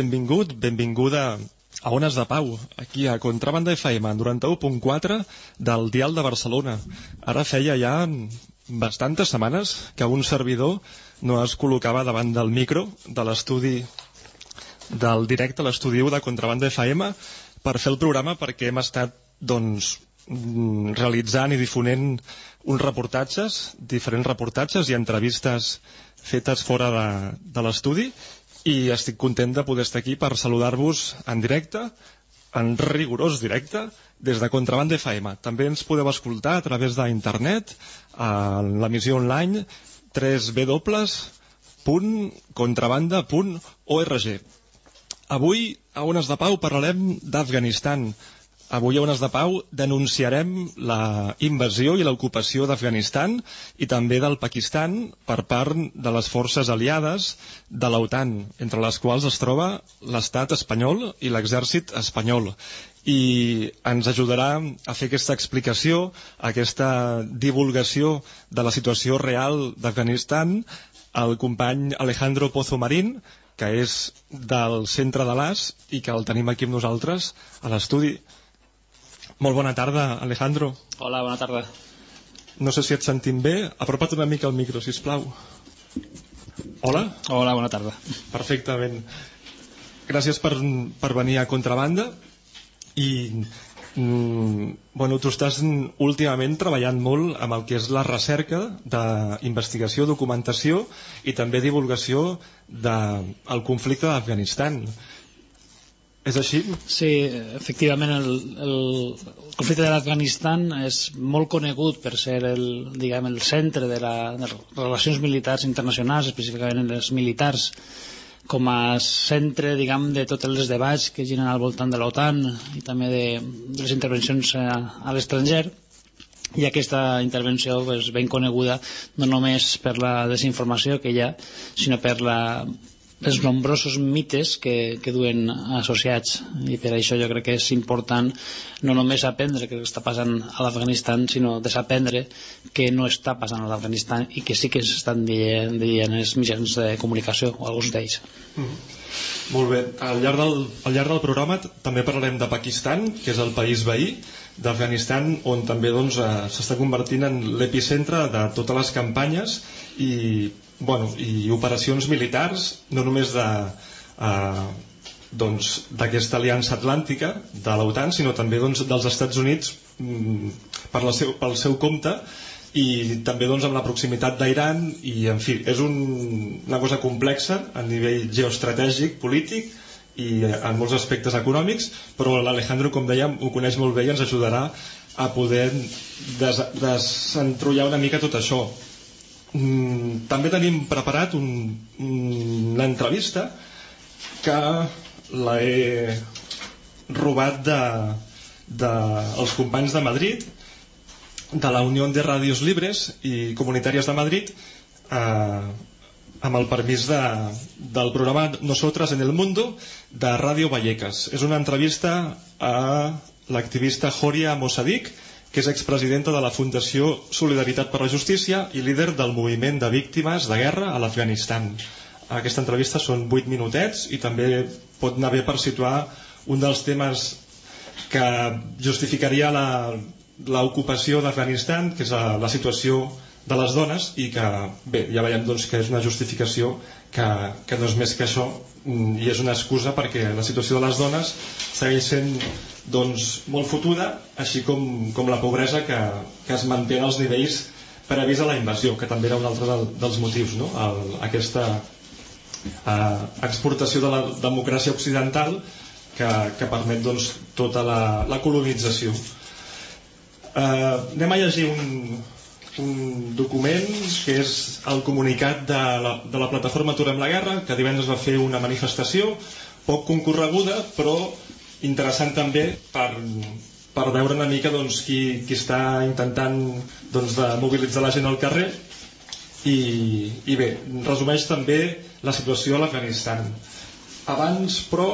Benvingut, benvinguda a Ones de Pau, aquí a Contrabanda FM, 91.4 del Dial de Barcelona. Ara feia ja bastantes setmanes que un servidor no es col·locava davant del micro de l'estudi del directe a l'estudi de Contrabanda FM per fer el programa perquè hem estat doncs, realitzant i difonent uns reportatges, diferents reportatges i entrevistes fetes fora de, de l'estudi i estic content de poder estar aquí per saludar-vos en directe, en rigorós directe, des de Contrabanda FM. També ens podeu escoltar a través d'internet, a l'emissió online www.contrabanda.org. Avui, a Ones de Pau, parlarem d'Afganistan, Avui a Ones de Pau denunciarem la invasió i l'ocupació d'Afganistan i també del Pakistan per part de les forces aliades de l'OTAN, entre les quals es troba l'estat espanyol i l'exèrcit espanyol. I ens ajudarà a fer aquesta explicació, aquesta divulgació de la situació real d'Afganistan el company Alejandro Pozo Marín, que és del centre de l'AS i que el tenim aquí amb nosaltres a l'estudi. Molt bona tarda, Alejandro. Hola, bona tarda. no sé si et sentim bé. Apropa't una mica al micro, si plau. Hola? Hola, bona tarda. Perfectament. Gràcies per, per venir a Contrabanda i mm, bueno, tu estàs últimament treballant molt amb el que és la recerca d'investigació, documentació i també divulgació del de, conflicte d'Afganistan. És així? Sí, efectivament el, el conflicte de l'Afganistan és molt conegut per ser el, diguem, el centre de, la, de les relacions militars internacionals, específicament les militars, com a centre diguem, de tots els debats que giren al voltant de l'OTAN i també de, de les intervencions a, a l'estranger i aquesta intervenció és ben coneguda no només per la desinformació que hi ha sinó per la els nombrosos mites que, que duen associats. I per això jo crec que és important no només aprendre què està passant a l'Afganistan sinó desaprendre què no està passant a l'Afganistan i que sí que s'estan dient, dient els mitjans de comunicació o alguns d'ells. Mm. Molt bé, al llarg, del, al llarg del programa també parlarem de Pakistan que és el país veí d'Afganistan on també doncs, eh, s'està convertint en l'epicentre de totes les campanyes i bueno, i operacions militars no només de eh, doncs, d'aquesta aliança atlàntica de l'OTAN sinó també doncs, dels Estats Units mm, per la seu, pel seu compte i també doncs, amb la proximitat d'Iran i en fi, és un, una cosa complexa a nivell geoestratègic, polític i en molts aspectes econòmics però l'Alejandro com dèiem ho coneix molt bé i ens ajudarà a poder des, desentrollar una mica tot això Mm, també tenim preparat un, una entrevista que la he robat de, de els companys de Madrid de la Unió de Ràdios Libres i Comunitàries de Madrid eh, amb el permís de, del programa Nosotras en el Mundo de Ràdio Vallecas. És una entrevista a l'activista Joria Mossadik, que és expresidenta de la Fundació Solidaritat per la Justícia i líder del moviment de víctimes de guerra a l'Afganistan. Aquesta entrevista són 8 minutets i també pot anar bé per situar un dels temes que justificaria l'ocupació d'Afganistan, que és la, la situació de les dones i que, bé, ja veiem doncs, que és una justificació que, que no és més que això mm, i és una excusa perquè la situació de les dones segueix sent doncs, molt fotuda, així com, com la pobresa que, que es manté als nivells previs a la invasió, que també era un altre del, dels motius, no? El, aquesta eh, exportació de la democràcia occidental que, que permet doncs, tota la, la colonització. Eh, anem a llegir un, un document que és el comunicat de la, de la plataforma Aturem la Guerra, que divendres va fer una manifestació poc concorreguda, però interessant també per, per veure una mica doncs, qui, qui està intentant doncs, de mobilitzar la gent al carrer i, i bé, resumeix també la situació a l'Afganistan. Abans, però,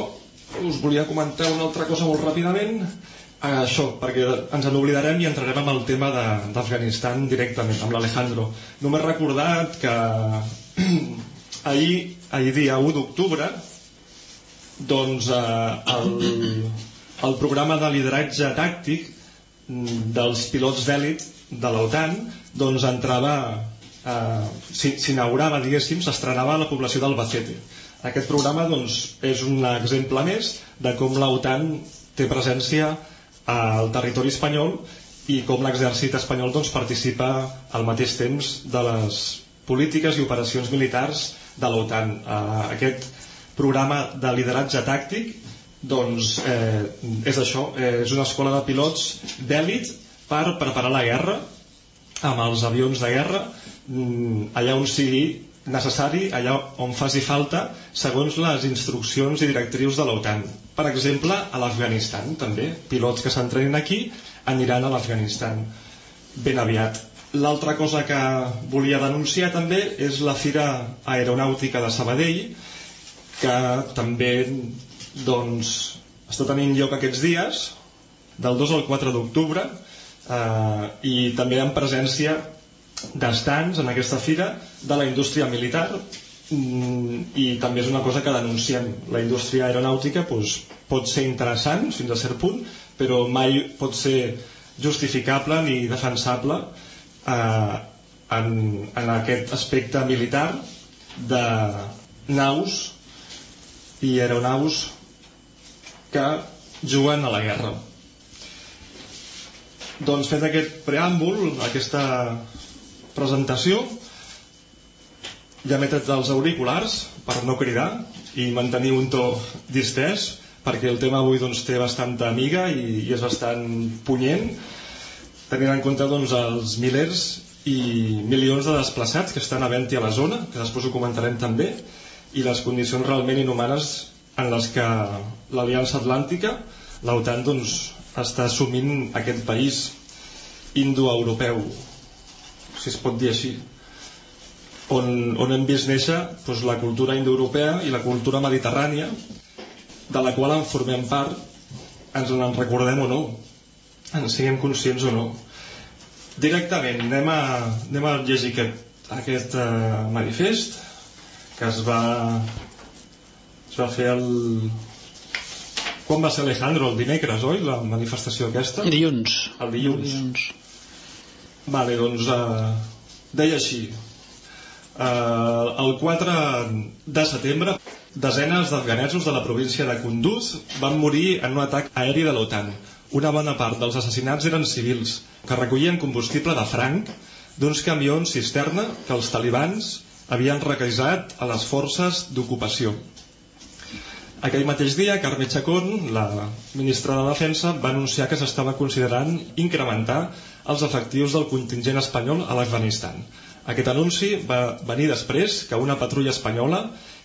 us volia comentar una altra cosa molt ràpidament això, perquè ens en oblidarem i entrarem amb el tema d'Afganistan directament, amb l'Alejandro. Només recordat que ahir, ahir dia 1 d'octubre, doncs eh, el, el programa de lideratge tàctic dels pilots d'èlit de l'OTAN doncs entrava, eh, s'inaugurava, diguéssim, s'estrenava a la població d'Albacete. Aquest programa doncs, és un exemple més de com l'OTAN té presència al territori espanyol i com l'exèrcit espanyol doncs, participa al mateix temps de les polítiques i operacions militars de l'OTAN. Eh, aquest programa de lideratge tàctic doncs, eh, és això, eh, és una escola de pilots d'èlit per preparar la guerra amb els avions de guerra mm, allà on sigui necessari allà on faci falta segons les instruccions i directrius de l'OTAN. Per exemple, a l'Afganistan també. Pilots que s'entrenin aquí aniran a l'Afganistan ben aviat. L'altra cosa que volia denunciar també és la Fira Aeronàutica de Sabadell que també doncs, està tenint lloc aquests dies del 2 al 4 d'octubre eh, i també en presència d'estants en aquesta fira de la indústria militar mm, i també és una cosa que denunciem la indústria aeronàutica doncs, pot ser interessant fins a cert punt però mai pot ser justificable ni defensable eh, en, en aquest aspecte militar de naus i aeronaus que juguen a la guerra. Doncs fet aquest preàmbul, aquesta presentació, ja m'he tret els auriculars per no cridar i mantenir un to distès perquè el tema avui doncs, té bastanta amiga i, i és bastant punyent tenint en compte doncs, els milers i milions de desplaçats que estan a Venti a la zona, que després ho comentarem també, i les condicions realment inhumanes en les que l'Aliança Atlàntica, l'OTAN, doncs, està assumint aquest país indoeuropeu, si es pot dir així, on, on hem vist néixer doncs, la cultura indoeuropea i la cultura mediterrània, de la qual en formem part, ens en recordem o no, en siguem conscients o no. Directament, anem a, anem a llegir aquest, aquest uh, manifest que es va es va fer el quan va ser Alejandro? El dimecres, oi? La manifestació aquesta? Dilluns. El dilluns. El dilluns. Vale, doncs uh, deia així. Uh, el 4 de setembre, desenes d'afganesos de la província de Kunduz van morir en un atac aeri de l'OTAN. Una bona part dels assassinats eren civils, que recollien combustible de franc d'uns camions cisterna que els talibans havien requisat a les forces d'ocupació. Aquell mateix dia, Carme Chacón, la ministra de Defensa, va anunciar que s'estava considerant incrementar els efectius del contingent espanyol a l'Afganistan. Aquest anunci va venir després que una patrulla espanyola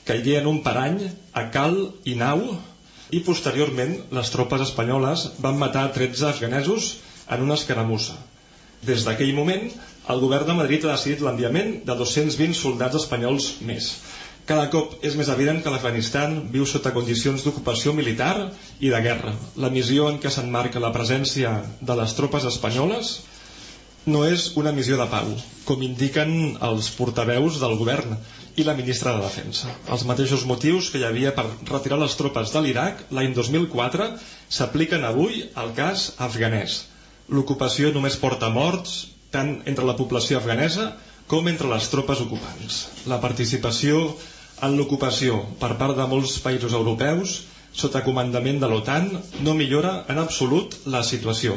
caigué en un parany a Cal i Nau i posteriorment les tropes espanyoles van matar 13 afganesos en una escaramussa. Des d'aquell moment, el govern de Madrid ha decidit l'enviament de 220 soldats espanyols més. Cada cop és més evident que l'Afganistan viu sota condicions d'ocupació militar i de guerra. La missió en què s'enmarca la presència de les tropes espanyoles no és una missió de pau, com indiquen els portaveus del govern i la ministra de Defensa. Els mateixos motius que hi havia per retirar les tropes de l'Iraq l'any 2004 s'apliquen avui al cas afganès. L'ocupació només porta morts tant entre la població afganesa entre les tropes ocupants. La participació en l'ocupació per part de molts països europeus sota comandament de l'OTAN no millora en absolut la situació.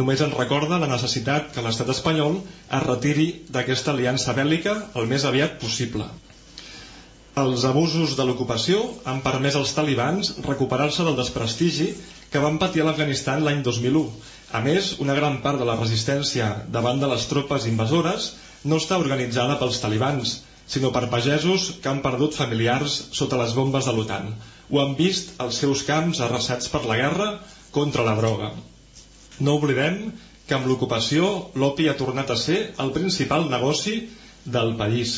Només ens recorda la necessitat que l'estat espanyol es retiri d'aquesta aliança bèl·lica el més aviat possible. Els abusos de l'ocupació han permès als talibans recuperar-se del desprestigi que van patir a l'Afganistan l'any 2001. A més, una gran part de la resistència davant de les tropes invasores no està organitzada pels talibans, sinó per pagesos que han perdut familiars sota les bombes de l'OTAN o han vist els seus camps arrasats per la guerra contra la droga. No oblidem que amb l'ocupació l'opi ha tornat a ser el principal negoci del país.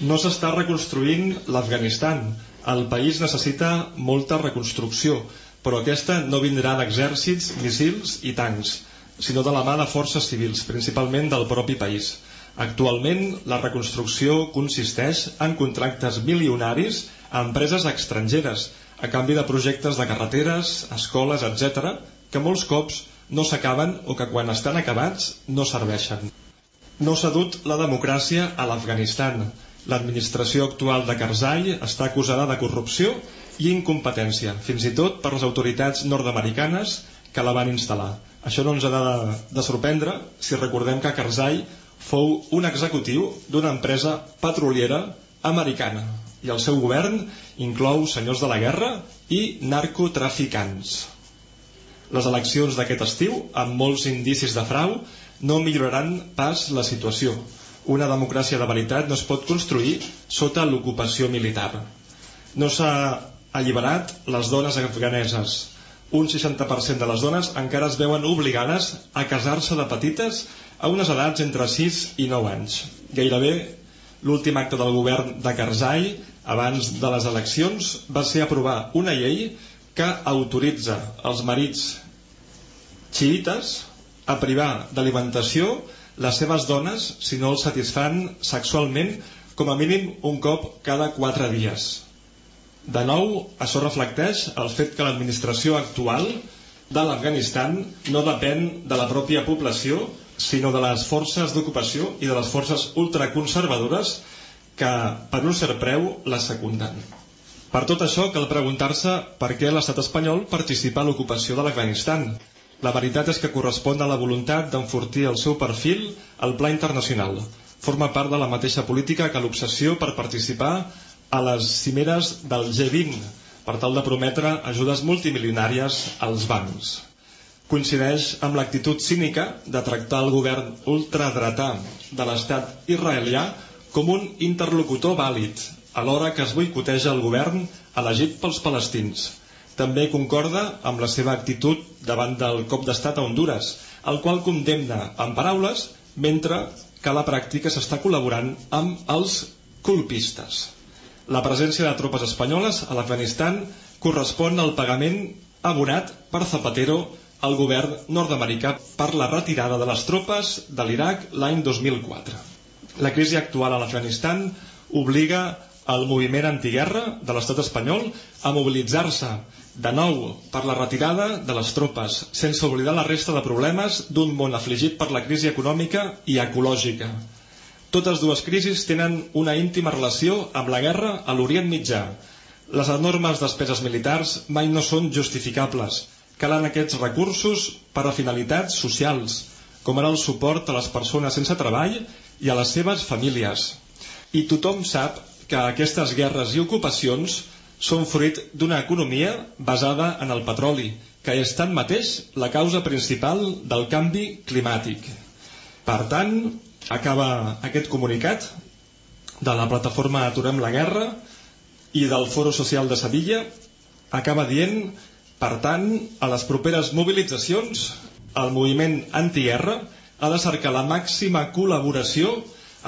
No s'està reconstruint l'Afganistan. El país necessita molta reconstrucció, però aquesta no vindrà d'exèrcits, missils i tancs sinó de la mà de forces civils, principalment del propi país. Actualment, la reconstrucció consisteix en contractes milionaris a empreses estrangeres, a canvi de projectes de carreteres, escoles, etc., que molts cops no s'acaben o que quan estan acabats no serveixen. No s'ha dut la democràcia a l'Afganistan. L'administració actual de Karzai està acusada de corrupció i incompetència, fins i tot per les autoritats nord-americanes que la van instal·lar. Això no ens ha de, de sorprendre si recordem que Karzai fou un executiu d'una empresa petroliera americana i el seu govern inclou senyors de la guerra i narcotraficants. Les eleccions d'aquest estiu, amb molts indicis de frau, no milloraran pas la situació. Una democràcia de veritat no es pot construir sota l'ocupació militar. No s'ha alliberat les dones afganeses, un 60% de les dones encara es veuen obligades a casar-se de petites a unes edats entre 6 i 9 anys. Gairebé l'últim acte del govern de Karzai abans de les eleccions va ser aprovar una llei que autoritza els marits xiites a privar d'alimentació les seves dones si no els satisfan sexualment com a mínim un cop cada 4 dies. De nou, això reflecteix el fet que l'administració actual de l'Afganistan no depèn de la pròpia població, sinó de les forces d'ocupació i de les forces ultraconservadores que, per un cert preu, les secunden. Per tot això, cal preguntar-se per què l'estat espanyol participa a l'ocupació de l'Afganistan. La veritat és que correspon a la voluntat d'enfortir el seu perfil al pla internacional. Forma part de la mateixa política que l'obsessió per participar a les cimeres del G20, per tal de prometre ajudes multimilionàries als bancs coincideix amb l'actitud cínica de tractar el govern ultradretà de l'estat israelià com un interlocutor vàlid, alhora que es boicoteja el govern elegit pels palestins. També concorda amb la seva actitud davant del cop d'estat a Honduras, el qual condemna en paraules, mentre que a la pràctica s'està col·laborant amb els colpistes. La presència de tropes espanyoles a l'Afganistan correspon al pagament abonat per Zapatero el govern nord-americà per la retirada de les tropes de l'Iraq l'any 2004. La crisi actual a l'Afganistan obliga el moviment antiguerra de l'estat espanyol a mobilitzar-se de nou per la retirada de les tropes, sense oblidar la resta de problemes d'un món afligit per la crisi econòmica i ecològica. Totes dues crisis tenen una íntima relació amb la guerra a l'Orient Mitjà. Les enormes despeses militars mai no són justificables, calen aquests recursos per a finalitats socials, com ara el suport a les persones sense treball i a les seves famílies. I tothom sap que aquestes guerres i ocupacions són fruit d'una economia basada en el petroli, que és tanmateix la causa principal del canvi climàtic. Per tant, acaba aquest comunicat de la plataforma Aturem la Guerra i del Foro Social de Sevilla. Acaba dient per tant, a les properes mobilitzacions, el moviment anti-R ha de cercar la màxima col·laboració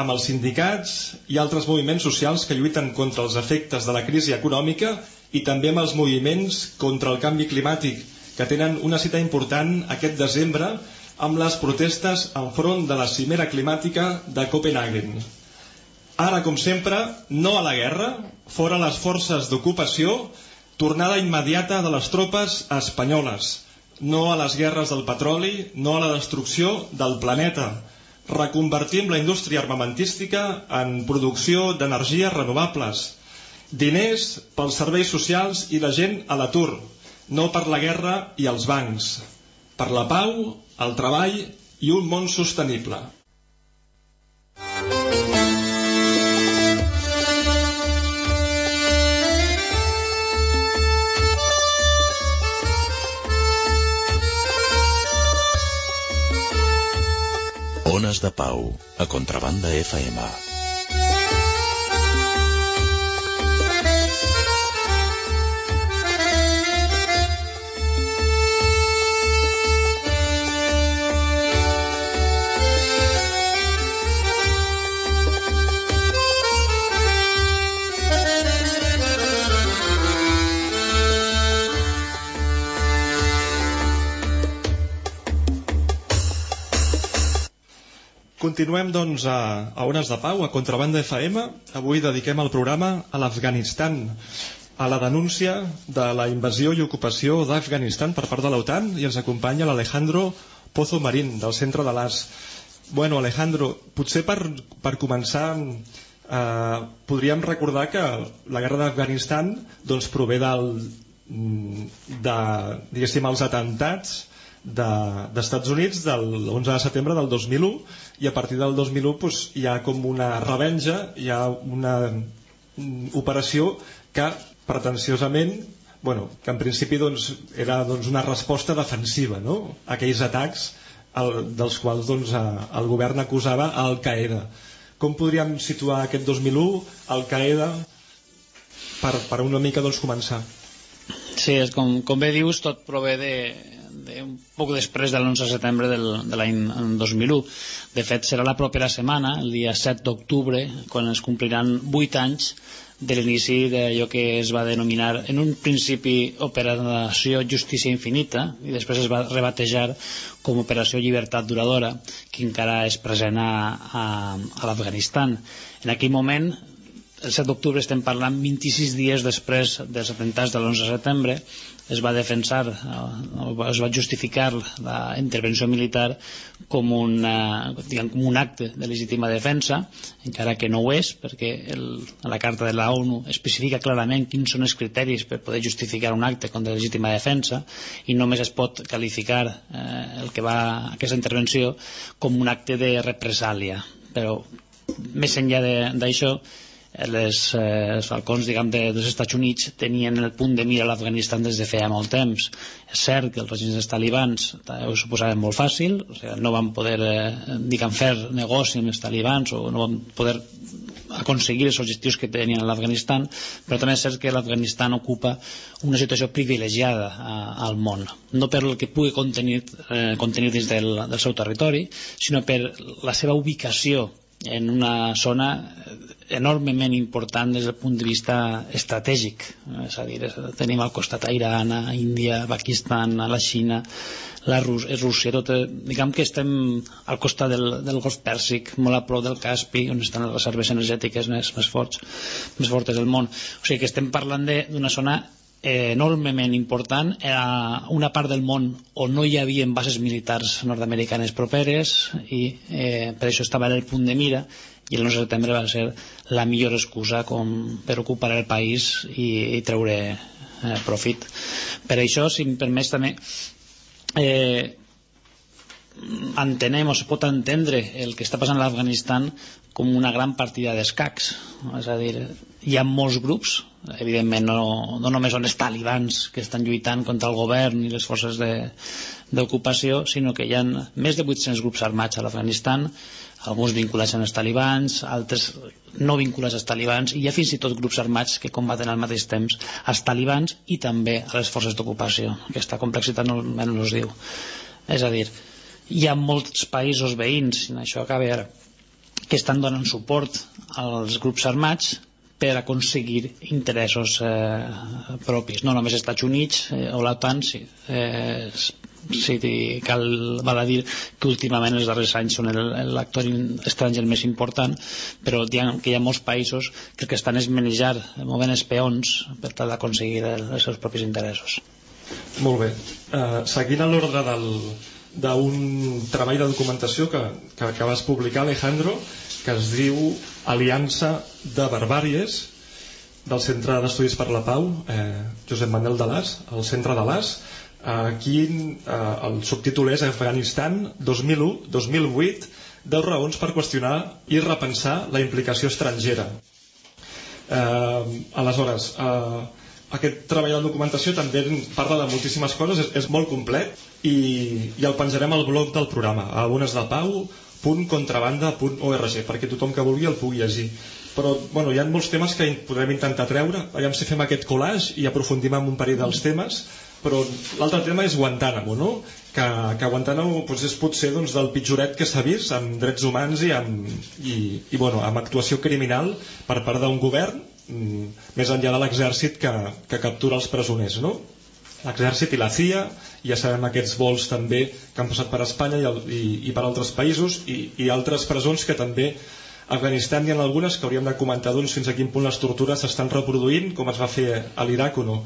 amb els sindicats i altres moviments socials que lluiten contra els efectes de la crisi econòmica i també amb els moviments contra el canvi climàtic, que tenen una cita important aquest desembre amb les protestes enfront de la cimera climàtica de Copenhagen. Ara, com sempre, no a la guerra, fora les forces d'ocupació tornada immediata de les tropes espanyoles, no a les guerres del petroli, no a la destrucció del planeta. Reconvertim la indústria armamentística en producció d'energies renovables. Diners pels serveis socials i la gent a l'atur, no per la guerra i els bancs. Per la pau, el treball i un món sostenible. Ones de Pau, a Contrabanda FM. Continuem doncs a, a Ones de Pau, a Contrabanda FM. Avui dediquem el programa a l'Afganistan, a la denúncia de la invasió i ocupació d'Afganistan per part de l'OTAN i ens acompanya l'Alejandro Pozo Marín, del centre de l'AS. Bueno, Alejandro, potser per, per començar eh, podríem recordar que la guerra d'Afganistan doncs, prové del, de, diguéssim, els atentats d'Estats de, Units del 11 de setembre del 2001 i a partir del 2001 doncs, hi ha com una revenja, hi ha una operació que pretensiosament bueno, que en principi doncs, era doncs, una resposta defensiva no? a aquells atacs el, dels quals doncs, el govern acusava Al-Qaeda. Com podríem situar aquest 2001, Al-Qaeda, per, per una mica doncs, començar? Sí, és com, com bé dius, tot prové de, de un poc després de l'11 de setembre del, de l'any 2001. De fet, serà la propera setmana, el dia 7 d'octubre, quan es compliran 8 anys de l'inici d'allò que es va denominar en un principi Operació Justícia Infinita i després es va rebatejar com Operació Llibertat Duradora que encara és present a, a, a l'Afganistan. En aquell moment el 7 d'octubre estem parlant 26 dies després dels atemptats de l'11 de setembre. Es va defensar eh, es va justificar la intervenció militar com, una, diguem, com un acte de legítima defensa encara que no ho és perquè el, la carta de la ONU especifica clarament quins són els criteris per poder justificar un acte contra legítima defensa i només es pot qualificar eh, el que va aquesta intervenció com un acte de represàlia. Però més enllà d'això les, eh, els falcons diguem, de, dels Estats Units tenien el punt de mira a l'Afganistan des de feia molt temps. És cert que els regims talibans ho suposaven molt fàcil o sigui, no van poder eh, diguem, fer negoci amb els talibans o no van poder aconseguir els objectius que tenien a l'Afganistan però també és cert que l'Afganistan ocupa una situació privilegiada a, al món. No per el que pugui contenir, eh, contenir dins del, del seu territori sinó per la seva ubicació en una zona enormement important des del punt de vista estratègic. És a dir, tenim al costat Iran a Índia, Pakistan, a la Xina la Rus Rússia tot, diguem que estem al costat del, del golf pèrsic molt a prop del Caspi on estan les reserves energètiques més, més, forts, més fortes del món. O sigui que estem parlant d'una zona enormement important era una part del món on no hi havia bases militars nord-americanes properes i eh, per això estava en el punt de mira i el 11 de setembre va ser la millor excusa com per ocupar el país i, i treure eh, profit. Per això si em permets també eh, entenem o es pot entendre el que està passant a l'Afganistan com una gran partida d'escacs és a dir, hi ha molts grups evidentment no, no només són els talibans que estan lluitant contra el govern i les forces d'ocupació, sinó que hi ha més de 800 grups armats a l'Afganistan, alguns vinculats als talibans, altres no vinculats als talibans, i hi ha fins i tot grups armats que combaten al mateix temps als talibans i també a les forces d'ocupació. Aquesta complexitat no, no us diu. És a dir, hi ha molts països veïns, i això acaba ara, que estan donant suport als grups armats per aconseguir interessos eh, propis. No només els Estats Units eh, o l'OTAN sí, eh, sí, cal val a dir que últimament els darrers anys són l'actor estranger més important però hi ha, que hi ha molts països que el que estan és manejar movent els peons per tal d'aconseguir els seus propis interessos. Molt bé, uh, seguint l'ordre del, d'un treball de documentació que, que, que vas publicar Alejandro que es diu Aliança de Barbàries del Centre d'Estudis per la Pau eh, Josep Manuel de l'As el Centre de l'As aquí eh, el subtítol és Afganistan 2001-2008 10 raons per qüestionar i repensar la implicació estrangera. Eh, aleshores eh, aquest treball de documentació també parla de moltíssimes coses, és, és molt complet i, i el penjarem al blog del programa, a unesdepau.contrabanda.org perquè tothom que vulgui el pugui llegir però bueno, hi ha molts temes que podrem intentar treure veiem si fem aquest collage i aprofundim en un parell dels temes però l'altre tema és Guantánamo no? que, que Guantánamo doncs, és potser doncs, del pitjoret que s'ha vist amb drets humans i amb, i, i, bueno, amb actuació criminal per part d'un govern més enllà de l'exèrcit que, que captura els presoners no? l'exèrcit i la CIA, ja sabem aquests vols també que han passat per Espanya i, el, i, i per altres països i, i altres presons que també Afganistan hi ha algunes que hauríem de comentar doncs, fins a quin punt les tortures s'estan reproduint com es va fer a l'Iraq o no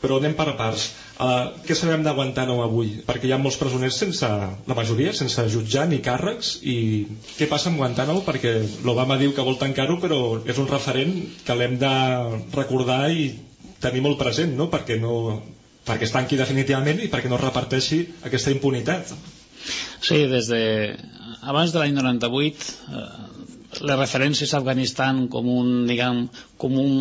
però anem per parts uh, què sabem de Guantánamo avui? perquè hi ha molts presoners sense, la majoria sense jutjar ni càrrecs i què passa amb Guantánamo? perquè l'Obama diu que vol tancar-ho però és un referent que l'hem de recordar i tenir molt present no? perquè no perquè es tanqui definitivament i perquè no reparteixi aquesta impunitat. Sí, des de abans de l'any 98 eh, les referències a Afganistan com un, diguem, com un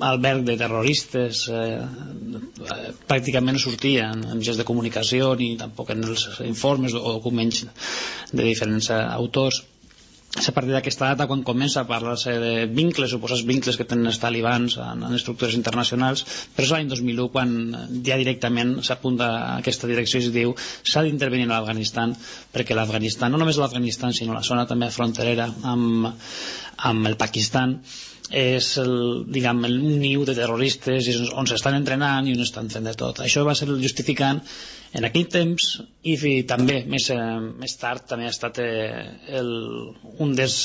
alberg de terroristes eh, eh, pràcticament no sortien en gest de comunicació ni tampoc en els informes o documents de diferents autors. És a partir d'aquesta data quan comença a parlar-se de vincles, suposats vincles que tenen els talibans en, en estructures internacionals però és l'any 2001 quan ja directament s'apunta a aquesta direcció i es diu s'ha d'intervenir a l'Afganistan perquè l'Afganistan, no només l'Afganistan sinó la zona també fronterera amb, amb el Pakistan és el, diguem, el niu de terroristes i on s'estan entrenant i on estan fent de tot. Això va ser el justificant en aquell temps i fi, també més, eh, més tard també ha estat eh, el, un dels,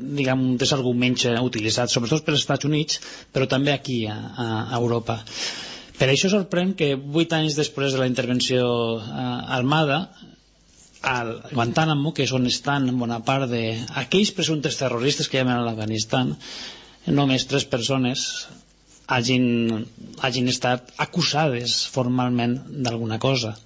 diguem, un dels arguments eh, utilitzats sobretot als Estats Units però també aquí a, a Europa per això sorprèn que vuit anys després de la intervenció eh, armada al Guantánamo, que és on estan bona part d'aquells presumptes terroristes que hi ha a l'Afganistan, només tres persones hagin, hagin estat acusades formalment d'alguna cosa.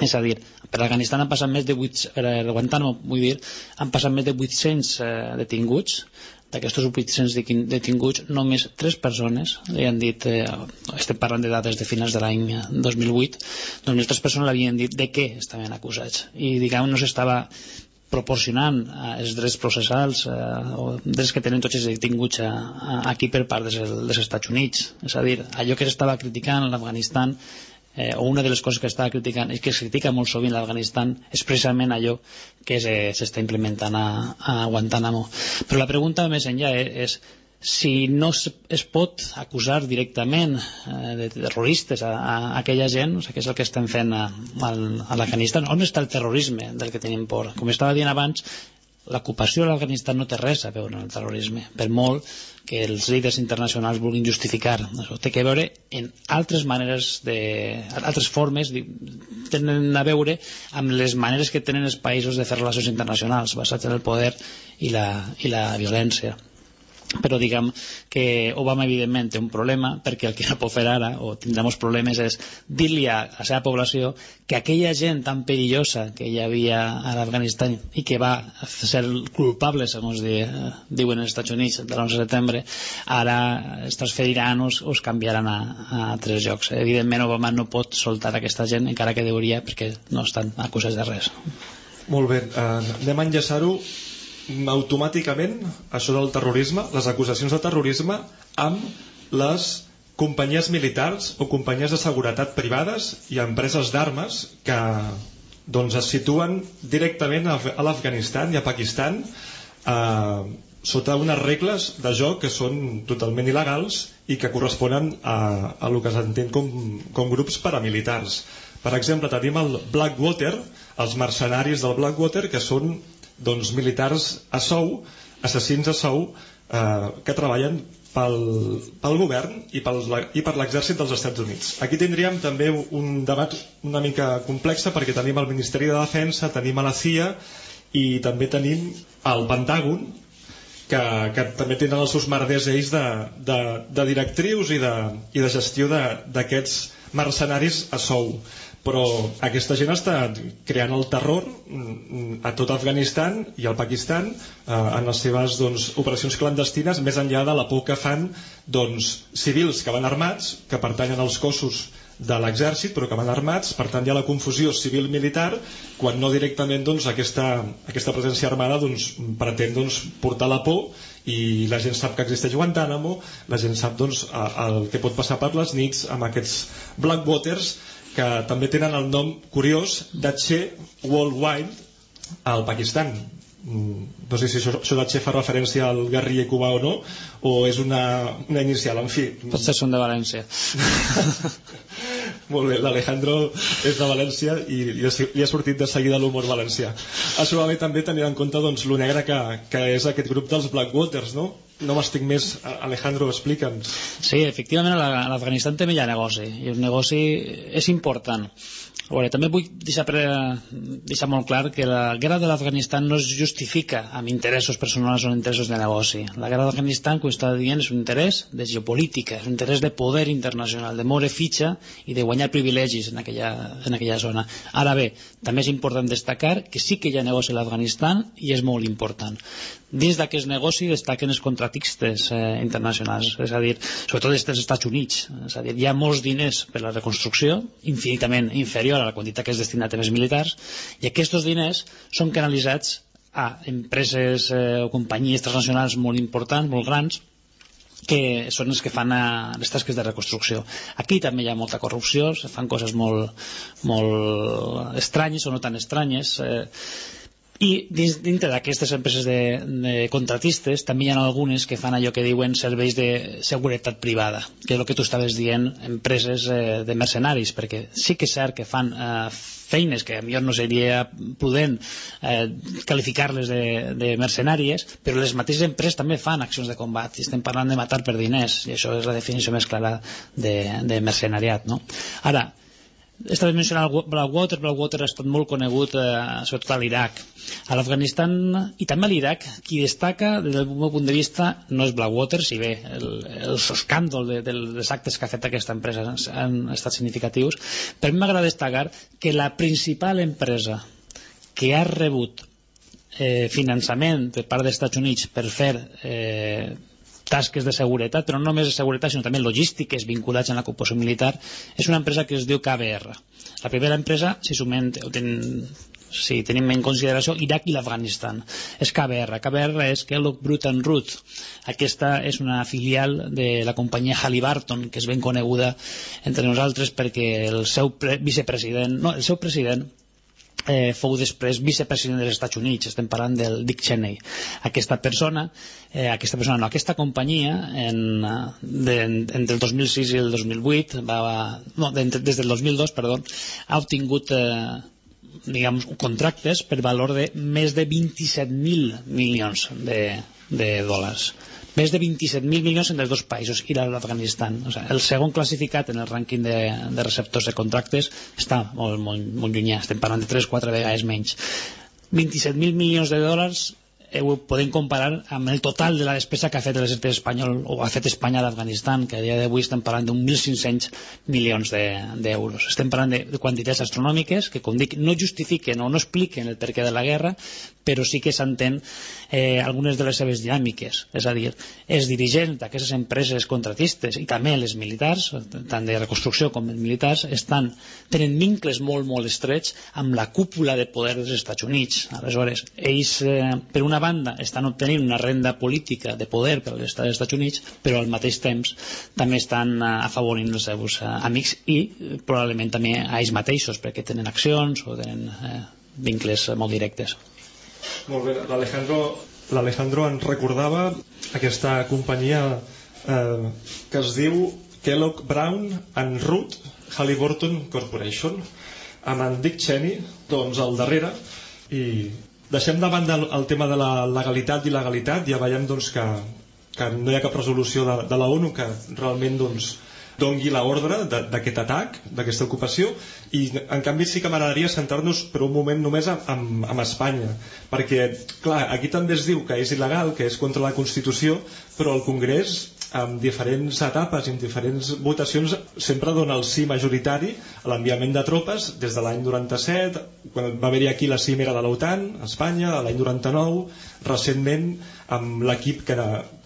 És a dir, per l'Afganistan han passat més de 8, per el Guantánamo, vull dir, han passat més de 800 eh, detinguts, d'aquests 800 detinguts, només 3 persones li han dit, eh, estem parlant de dades de finals de l'any 2008, només 3 persones l'havien dit de què estaven acusats. I, diguem, no s'estava proporcionant eh, els drets processals eh, o drets que tenen tots els detinguts a, a, aquí per part dels, dels Estats Units. És a dir, allò que s'estava criticant a l'Afganistan eh, o una de les coses que està criticant i que es critica molt sovint l'Afganistan és precisament allò que s'està implementant a, a Guantánamo però la pregunta més enllà és, és si no es, es pot acusar directament eh, de terroristes a, a, aquella gent, o sigui, que és el que estem fent a, a, a l'Afganistan, on està el terrorisme del que tenim por? Com estava dient abans, l'ocupació de l'Afganistan no té res a veure amb el terrorisme, per molt que els líders internacionals vulguin justificar això té que veure en altres maneres de, altres formes tenen a veure amb les maneres que tenen els països de fer relacions internacionals basats en el poder i la, i la violència però diguem que Obama evidentment té un problema perquè el que no pot fer ara o tindrà molts problemes és dir-li a la seva població que aquella gent tan perillosa que hi havia a l'Afganistan i que va ser culpable segons di, diuen els Estats Units de l'11 de setembre ara es transferiran o es canviaran a, a altres llocs. Evidentment Obama no pot soltar aquesta gent encara que deuria perquè no estan acusats de res. Molt bé, uh, anem a enllaçar-ho automàticament això del terrorisme, les acusacions de terrorisme amb les companyies militars o companyies de seguretat privades i empreses d'armes que doncs, es situen directament a l'Afganistan i a Pakistan eh, sota unes regles de joc que són totalment il·legals i que corresponen a, a el que s'entén com, com grups paramilitars. Per exemple, tenim el Blackwater, els mercenaris del Blackwater, que són doncs, militars a sou, assassins a sou, eh, que treballen pel, pel govern i, pel, i per l'exèrcit dels Estats Units. Aquí tindríem també un debat una mica complex perquè tenim el Ministeri de Defensa, tenim a la CIA i també tenim el Pentàgon que, que també tenen els seus merders ells de, de, de directrius i de, i de gestió d'aquests mercenaris a sou però aquesta gent està creant el terror mm, a tot Afganistan i al Pakistan eh, en les seves doncs, operacions clandestines més enllà de la por que fan doncs, civils que van armats que pertanyen als cossos de l'exèrcit però que van armats, per tant hi ha la confusió civil-militar quan no directament doncs, aquesta, aquesta presència armada doncs, pretén doncs, portar la por i la gent sap que existeix Guantánamo la gent sap doncs, el que pot passar per les nits amb aquests Blackwaters que també tenen el nom curiós d'Ache Worldwide al Pakistan mm, no sé si això, això d'Ache fa referència al guerriller cubà o no o és una, una inicial, en fi potser són de València molt bé, l'Alejandro és de València i li ha, li ha sortit de seguida l'humor valencià. Això va bé també tenir en compte doncs, lo negre que, que és aquest grup dels Blackwaters, no? No m'estic més, Alejandro, explica'ns. Sí, efectivament a l'Afganistan també hi ha negoci i el negoci és important veure, també vull deixar, pre, deixar molt clar que la guerra de l'Afganistan no es justifica amb interessos personals o interessos de negoci. La guerra d'Afganistan, com estava dient, és un interès de geopolítica, és un interès de poder internacional, de moure fitxa i de guanyar privilegis en aquella, en aquella zona. Ara bé, també és important destacar que sí que hi ha negoci a l'Afganistan i és molt important. Dins d'aquest negoci destaquen els contractistes eh, internacionals, és a dir, sobretot des dels Estats Units. És a dir, hi ha molts diners per la reconstrucció, infinitament inferior a la quantitat que és destinat a temes militars i aquests diners són canalitzats a empreses eh, o companyies transnacionals molt importants, molt grans que són els que fan a, eh, les tasques de reconstrucció. Aquí també hi ha molta corrupció, se fan coses molt, molt estranyes o no tan estranyes. Eh, i dins, dintre d'aquestes empreses de, de contratistes també hi ha algunes que fan allò que diuen serveis de seguretat privada que és el que tu estaves dient empreses eh, de mercenaris perquè sí que és cert que fan eh, feines que millor no seria prudent eh, qualificar-les de, de mercenàries però les mateixes empreses també fan accions de combat i estem parlant de matar per diners i això és la definició més clara de, de mercenariat no? ara Estaves mencionant Blackwater, Blackwater ha estat molt conegut eh, sobretot a l'Iraq. A l'Afganistan i també a l'Iraq, qui destaca des del meu punt de vista no és Blackwater, si bé el, els escàndols de, de, dels actes que ha fet aquesta empresa han, estat significatius, però m'agrada destacar que la principal empresa que ha rebut eh, finançament per part dels Estats Units per fer eh, tasques de seguretat, però no només de seguretat, sinó també logístiques vinculats a la composició militar, és una empresa que es diu KBR. La primera empresa, si, sumen, ten, si tenim en consideració Iraq i l'Afganistan, és KBR. KBR és Kellogg Bruton Root. Aquesta és una filial de la companyia Halliburton, que és ben coneguda entre nosaltres perquè el seu vicepresident, no, el seu president eh, fou després vicepresident dels Estats Units. Estem parlant del Dick Cheney. Aquesta persona, eh, aquesta persona no, aquesta companyia en, de, entre el 2006 i el 2008 va, no, de, des del 2002 perdó, ha obtingut eh, diguem, contractes per valor de més de 27.000 milions de, de dòlars més de 27.000 milions entre els dos països i l'Afganistan. O sigui, el segon classificat en el rànquing de, de receptors de contractes està molt, molt, molt llunyà, estem parlant de 3-4 vegades menys. 27.000 milions de dòlars eh, ho podem comparar amb el total de la despesa que ha fet l'exèrcit espanyol o ha fet Espanya a l'Afganistan, que a dia d'avui estem parlant d'un 1.500 milions d'euros. De, estem parlant de, de quantitats astronòmiques que, com dic, no justifiquen o no expliquen el perquè de la guerra, però sí que s'entén eh, algunes de les seves dinàmiques. És a dir, els dirigents d'aquestes empreses contratistes i també les militars, tant de reconstrucció com els militars, estan, tenen vincles molt, molt estrets amb la cúpula de poder dels Estats Units. Aleshores, ells, eh, per una banda estan obtenint una renda política de poder per als Estats Units, però al mateix temps també estan eh, afavorint els seus eh, amics i eh, probablement també a ells mateixos, perquè tenen accions o tenen eh, vincles molt directes. Molt bé, l'Alejandro l'Alejandro ens recordava aquesta companyia eh, que es diu Kellogg Brown and Root Halliburton Corporation amb en Dick Cheney doncs al darrere i deixem de banda el, el tema de la legalitat i legalitat, ja veiem doncs, que, que no hi ha cap resolució de, de la ONU que realment doncs, dongui l'ordre d'aquest atac, d'aquesta ocupació, i en canvi sí que m'agradaria centrar-nos per un moment només amb, Espanya, perquè, clar, aquí també es diu que és il·legal, que és contra la Constitució, però el Congrés amb diferents etapes i amb diferents votacions sempre dona el sí majoritari a l'enviament de tropes des de l'any 97 quan va haver-hi aquí la cimera de l'OTAN a Espanya, l'any 99 recentment amb l'equip que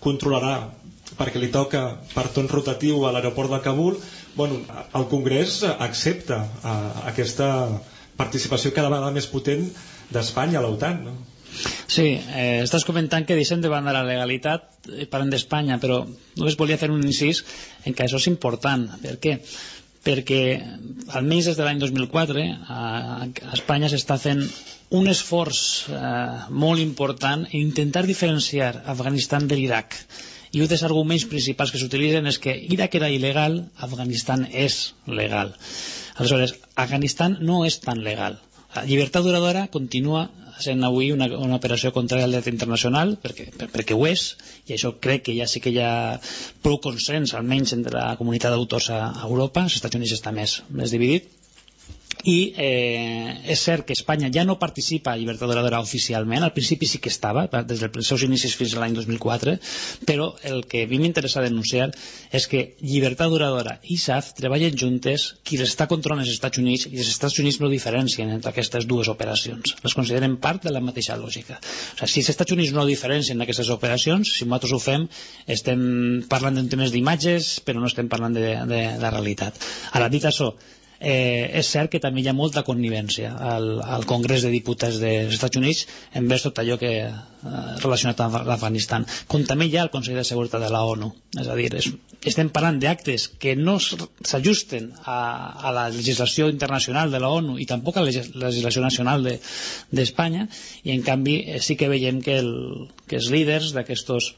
controlarà perquè li toca per ton rotatiu a l'aeroport de Kabul bueno, el Congrés accepta uh, aquesta participació cada vegada més potent d'Espanya a l'OTAN no? Sí, eh, estàs comentant que deixem de banda la legalitat, eh, parlant d'Espanya, però només volia fer un incís en que això és important. Per què? Perquè almenys des de l'any 2004 a, a Espanya s'està fent un esforç eh, molt important en intentar diferenciar Afganistan de l'Iraq i un dels arguments principals que s'utilitzen és que Iraq era il·legal, Afganistan és legal. Aleshores, Afganistan no és tan legal. La llibertat duradora continua sent avui una, una operació contrària al dret internacional perquè, per, perquè ho és i això crec que ja sí que hi ha prou consens almenys entre la comunitat d'autors a Europa. Als Estats Units està més, més dividit i eh, és cert que Espanya ja no participa a Llibertat Duradora oficialment, al principi sí que estava des dels seus inicis fins a l'any 2004 però el que a mi m'interessa denunciar és que Llibertat Duradora i SAF treballen juntes qui les està controlant els Estats Units i els Estats Units no diferencien entre aquestes dues operacions. Les consideren part de la mateixa lògica. O sigui, si els Estats Units no diferencien aquestes operacions si nosaltres ho fem estem parlant d'un temes d'imatges però no estem parlant de, de, de la realitat. Ara dit això eh, és cert que també hi ha molta connivència al, al Congrés de Diputats dels Estats Units envers tot allò que eh, relacionat amb l'Afganistan com també hi ha al Consell de Seguretat de la ONU. És a dir, és, estem parlant d'actes que no s'ajusten a, a la legislació internacional de la ONU i tampoc a la legislació nacional d'Espanya de, i en canvi eh, sí que veiem que, el, que els líders d'aquestos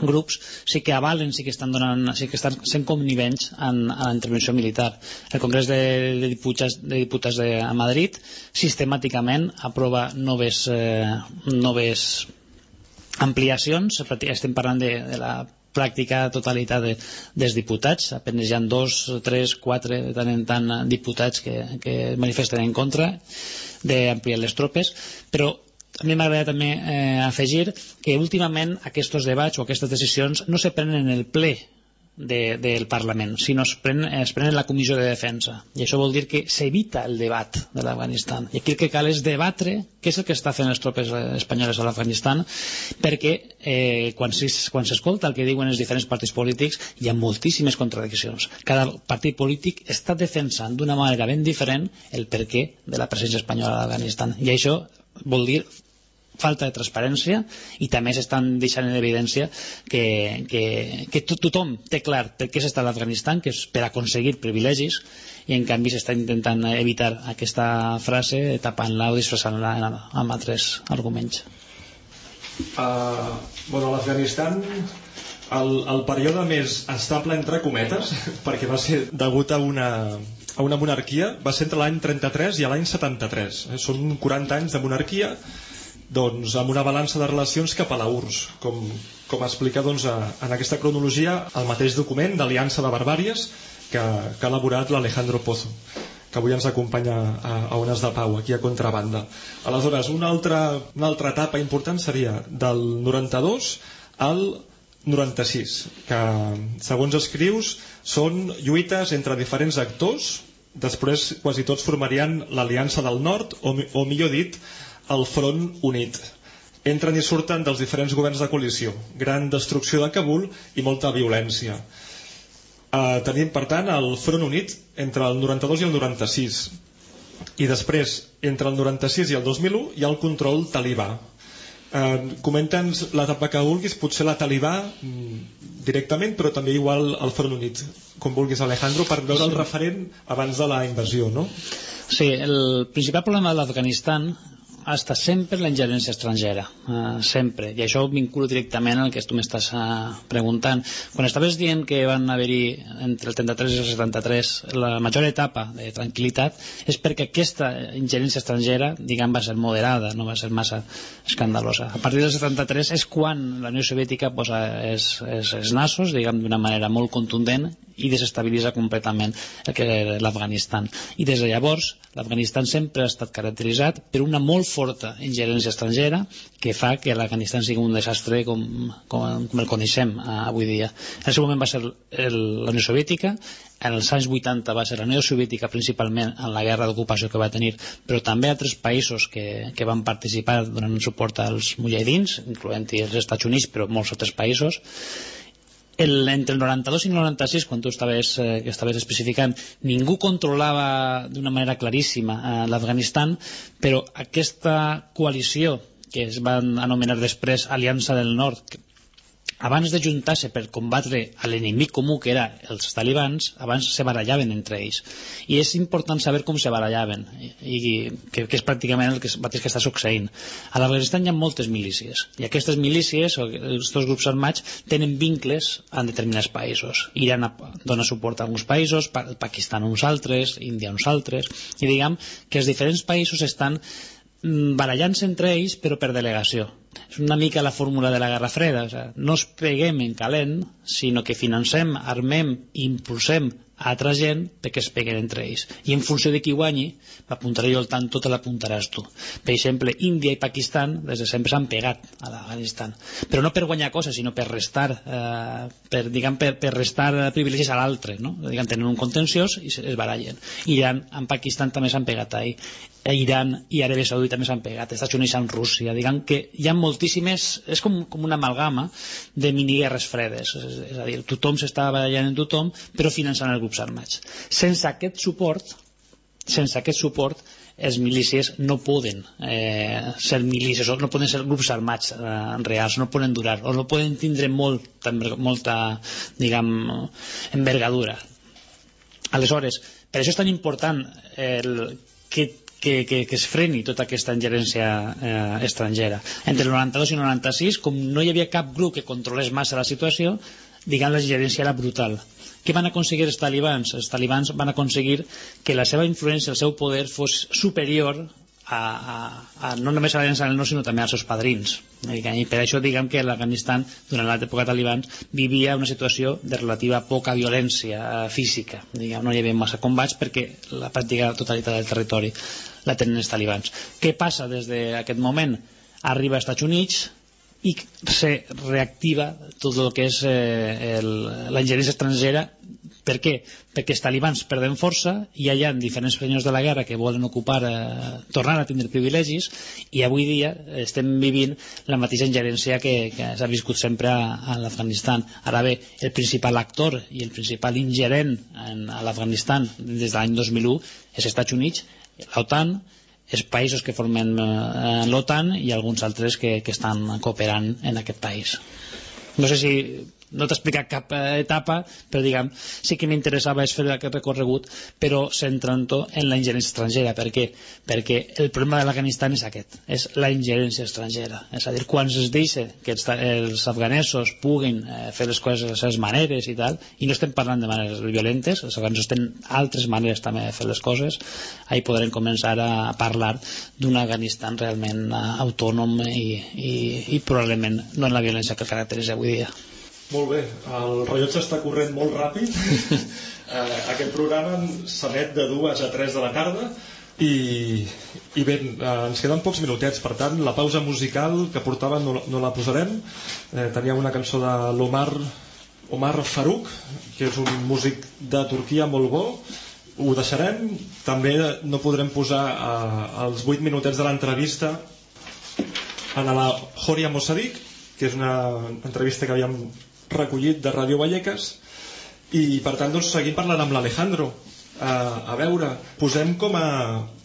grups sí que avalen, sí que estan, donant, sí que estan sent conivents en, en la intervenció militar. El Congrés de, de Diputats, de, Diputats de, a Madrid sistemàticament aprova noves, eh, noves ampliacions, estem parlant de, de la pràctica totalitat de, dels diputats, apenas hi ha dos, tres, quatre, de tant en tant diputats que, que manifesten en contra d'ampliar les tropes, però a mi m'agrada també eh, afegir que últimament aquests debats o aquestes decisions no se prenen en el ple de, del Parlament, sinó es prenen, es prenen en la Comissió de Defensa. I això vol dir que s'evita el debat de l'Afganistan. I aquí el que cal és debatre què és el que està fent les tropes espanyoles a l'Afganistan, perquè eh, quan s'escolta el que diuen els diferents partits polítics hi ha moltíssimes contradiccions. Cada partit polític està defensant d'una manera ben diferent el perquè de la presència espanyola a l'Afganistan. I això vol dir falta de transparència i també s'estan deixant en evidència que, que, que tothom té clar per què s'està a l'Afganistan, que és per aconseguir privilegis i en canvi s'està intentant evitar aquesta frase tapant-la o disfressant-la amb altres arguments. Uh, bueno, l'Afganistan el, el període més estable entre cometes perquè va ser degut a una, a una monarquia va ser entre l'any 33 i l'any 73 eh? són 40 anys de monarquia doncs, amb una balança de relacions cap a la URSS, com, com explica doncs, a, en aquesta cronologia el mateix document d'Aliança de Barbàries que, que ha elaborat l'Alejandro Pozo que avui ens acompanya a, a Ones de Pau, aquí a Contrabanda. Aleshores, una altra, una altra etapa important seria del 92 al 96, que segons escrius són lluites entre diferents actors, després quasi tots formarien l'Aliança del Nord, o, o millor dit, el front unit. Entren i surten dels diferents governs de coalició. Gran destrucció de Kabul i molta violència. Eh, tenim, per tant, el front unit entre el 92 i el 96. I després, entre el 96 i el 2001, hi ha el control talibà. Eh, Comenta'ns l'etapa que vulguis, potser la talibà mm, directament, però també igual el front unit, com vulguis, Alejandro, per veure el referent abans de la invasió, no? Sí, el principal problema de l'Afganistan ha estat sempre la ingerència estrangera, uh, sempre. I això ho vinculo directament al que tu m'estàs uh, preguntant. Quan estaves dient que van haver-hi entre el 33 i el 73 la major etapa de tranquil·litat és perquè aquesta ingerència estrangera, diguem, va ser moderada, no va ser massa escandalosa. A partir del 73 és quan la Unió Soviètica posa els, els, els nassos, diguem, d'una manera molt contundent i desestabilitza completament el que l'Afganistan. I des de llavors, l'Afganistan sempre ha estat caracteritzat per una molt forta ingerència estrangera que fa que l'Afganistan sigui un desastre com, com, com el coneixem uh, avui dia. En aquest moment va ser el, la Unió Soviètica, en els anys 80 va ser la Unió Soviètica principalment en la guerra d'ocupació que va tenir, però també altres països que, que van participar donant suport als mujahidins, incloent-hi els Estats Units, però molts altres països, el, entre el 92 i el 96, quan tu estaves, eh, que estaves especificant, ningú controlava d'una manera claríssima eh, l'Afganistan, però aquesta coalició que es van anomenar després Aliança del Nord, abans de juntar-se per combatre a l'enemic comú que era els talibans, abans se barallaven entre ells. I és important saber com se barallaven, i, i que, que és pràcticament el que, mateix que està succeint. A l'Afganistan hi ha moltes milícies, i aquestes milícies, o aquests grups armats, tenen vincles en determinats països. Iran dona suport a alguns països, el Pakistan uns altres, Índia uns altres, i diguem que els diferents països estan mm, barallant-se entre ells però per delegació és una mica la fórmula de la Guerra Freda. O sigui, no es peguem en calent, sinó que financem, armem i impulsem a altra gent perquè es peguen entre ells. I en funció de qui guanyi, m'apuntaré jo el tant, tot l'apuntaràs tu. Per exemple, Índia i Pakistan des de sempre s'han pegat a l'Afganistan. Però no per guanyar coses, sinó per restar, eh, per, diguem, per, per restar privilegis a l'altre. No? Tenen un contenciós i es barallen. Iran, en Pakistan també s'han pegat ahir. Iran i Aràbia Saudita també s'han pegat. Estats Units amb Rússia. Diguem que hi ha moltíssimes és com, com una amalgama de miniguerres fredes. És, és a dir, tothom s'estava barallant en tothom però finançant els grups armats. Sense aquest suport sense aquest suport els milícies no poden eh, ser milícies, no poden ser grups armats eh, reals, no poden durar o no poden tindre molt, molta diguem, envergadura. Aleshores, per això és tan important el, que que, que, que es freni tota aquesta ingerència eh, estrangera. Entre el 92 i el 96, com no hi havia cap grup que controlés massa la situació, diguem la ingerència era brutal. Què van aconseguir els talibans? Els talibans van aconseguir que la seva influència, el seu poder fos superior a, a, a, no només a l'Aliança del Nord sinó també als seus padrins. I per això diguem que l'Afganistan durant l'època talibans vivia una situació de relativa poca violència eh, física. Diguem, no hi havia massa combats perquè la pràctica totalitat del territori la tenen els talibans. Què passa des d'aquest moment? arriba als Estats Units i se reactiva tot el que és eh, ingerència estrangera per què? Perquè els talibans perden força i hi ha diferents senyors de la guerra que volen ocupar, eh, tornar a tindre privilegis i avui dia estem vivint la mateixa ingerència que, que s'ha viscut sempre a, a l'Afganistan. Ara bé, el principal actor i el principal ingerent en, a l'Afganistan des de l'any 2001 és els Estats Units, l'OTAN, els països que formen eh, l'OTAN i alguns altres que, que estan cooperant en aquest país. No sé si no t'he explicat cap eh, etapa, però diguem, sí que m'interessava és fer aquest recorregut, però centrant-ho en la ingerència estrangera. Per què? Perquè el problema de l'Afganistan és aquest, és la ingerència estrangera. És a dir, quan es deixa que els, els afganesos puguin eh, fer les coses a les seves maneres i tal, i no estem parlant de maneres violentes, els afganesos tenen altres maneres també de fer les coses, ahí podrem començar a parlar d'un Afganistan realment eh, autònom i, i, i probablement no en la violència que el caracteritza avui dia. Molt bé, el rellotge està corrent molt ràpid. eh, aquest programa s'emet de 2 a 3 de la tarda i, i bé, eh, ens queden pocs minutets, per tant, la pausa musical que portava no, no la posarem. Eh, teníem una cançó de l'Omar Omar Farouk, que és un músic de Turquia molt bo, ho deixarem. També no podrem posar eh, els 8 minutets de l'entrevista a la Horia Mossadik, que és una entrevista que havíem recollit de Ràdio Vallecas. I per tant doncs, seguim parlant amb l'Alejandro. A, a veure, posem com a,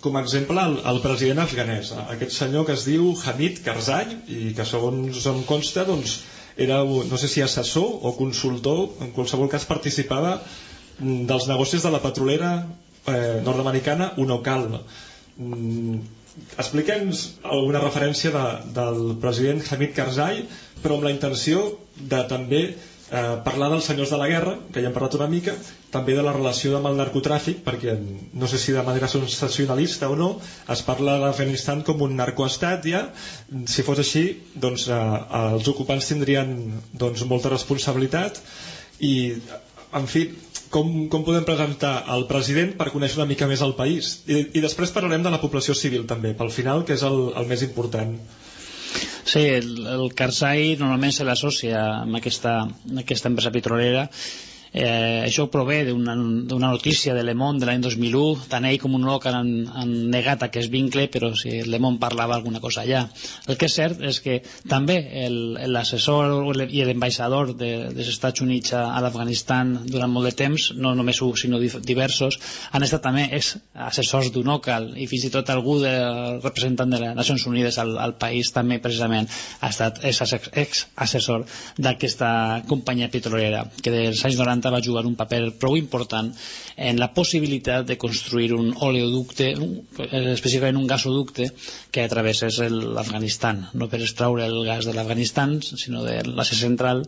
com a exemple el, el president afganès aquest senyor que es diu Hamid Karzai i que segons em consta doncs, era, no sé si assessor o consultor, en qualsevol cas participava mm, dels negocis de la petrolera eh, nord-americana Unocal. Mm, expliquem-nos alguna referència de, del president Hamid Karzai però amb la intenció de també eh, parlar dels senyors de la guerra, que ja hem parlat una mica, també de la relació amb el narcotràfic, perquè no sé si de manera sensacionalista o no, es parla d'Afganistan com un narcoestat ja, si fos així, doncs eh, els ocupants tindrien doncs, molta responsabilitat i, en fi, com, com podem presentar el president per conèixer una mica més el país I, i després parlarem de la població civil també, pel final, que és el, el més important. Sí, el, el Karzai normalment se l'associa amb aquesta, aquesta empresa petrolera Eh, això prové d'una notícia de Le Monde de l'any 2001, tant ell com un loc han, han negat aquest vincle, però si Le Monde parlava alguna cosa allà. El que és cert és que també l'assessor i l'ambaixador de, dels Estats Units a, a l'Afganistan durant molt de temps, no només un, sinó diversos, han estat també assessors d'un OCAL i fins i tot algú de, representant de les Nacions Unides al, al país també precisament ha estat ex, ex assessor d'aquesta companyia petrolera que dels anys 90 va jugar un paper prou important en la possibilitat de construir un oleoducte, específicament un gasoducte que travessés l'Afganistan, no per extraure el gas de l'Afganistan, sinó de l'Àsia Central,